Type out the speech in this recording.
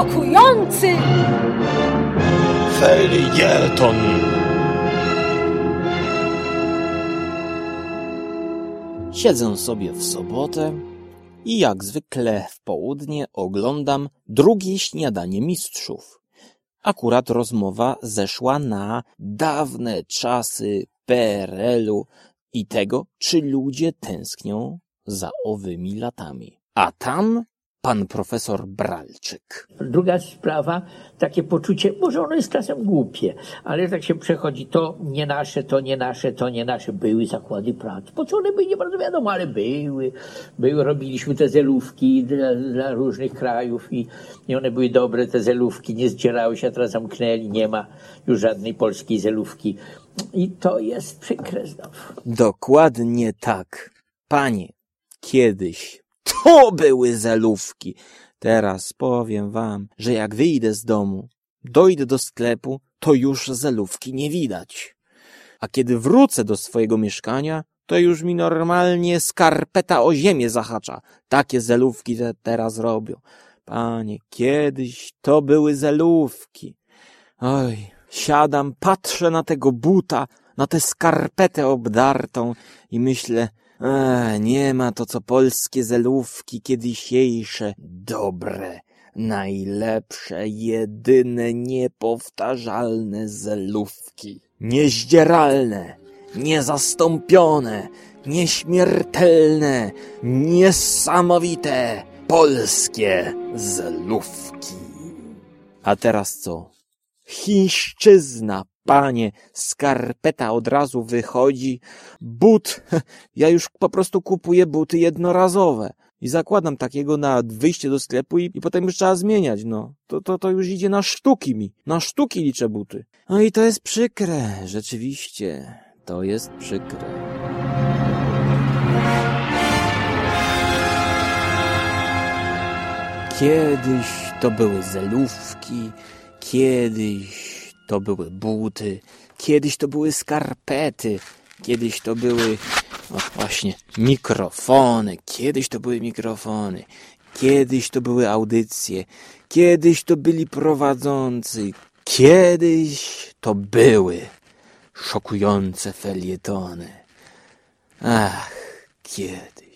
Pomocy! Felieton! Siedzę sobie w sobotę i jak zwykle w południe oglądam drugie śniadanie mistrzów. Akurat rozmowa zeszła na dawne czasy PRL-u i tego, czy ludzie tęsknią za owymi latami. A tam pan profesor Bralczyk. Druga sprawa, takie poczucie, może ono jest czasem głupie, ale tak się przechodzi, to nie nasze, to nie nasze, to nie nasze. Były zakłady pracy. Po co one były, nie bardzo wiadomo, ale były. były robiliśmy te zelówki dla, dla różnych krajów i, i one były dobre, te zelówki, nie zdzierały się, a teraz zamknęli, nie ma już żadnej polskiej zelówki. I to jest przykre znowu. Dokładnie tak. Panie, kiedyś to były zelówki. Teraz powiem wam, że jak wyjdę z domu, dojdę do sklepu, to już zelówki nie widać. A kiedy wrócę do swojego mieszkania, to już mi normalnie skarpeta o ziemię zahacza. Takie zelówki te teraz robią. Panie, kiedyś to były zelówki. Oj, siadam, patrzę na tego buta, na tę skarpetę obdartą i myślę, nie ma to co polskie zelówki kiedysiejsze, dobre, najlepsze, jedyne, niepowtarzalne zelówki. Niezdzieralne, niezastąpione, nieśmiertelne, niesamowite, polskie zelówki. A teraz co? Chińszczyzna, panie, skarpeta od razu wychodzi, but, ja już po prostu kupuję buty jednorazowe i zakładam takiego na wyjście do sklepu i, i potem już trzeba zmieniać, no. To, to, to już idzie na sztuki mi, na sztuki liczę buty. No i to jest przykre, rzeczywiście, to jest przykre. Kiedyś to były zelówki, kiedyś to były buty, kiedyś to były skarpety, kiedyś to były o, właśnie mikrofony, kiedyś to były mikrofony, kiedyś to były audycje, kiedyś to byli prowadzący, kiedyś to były szokujące felietony. Ach, kiedyś.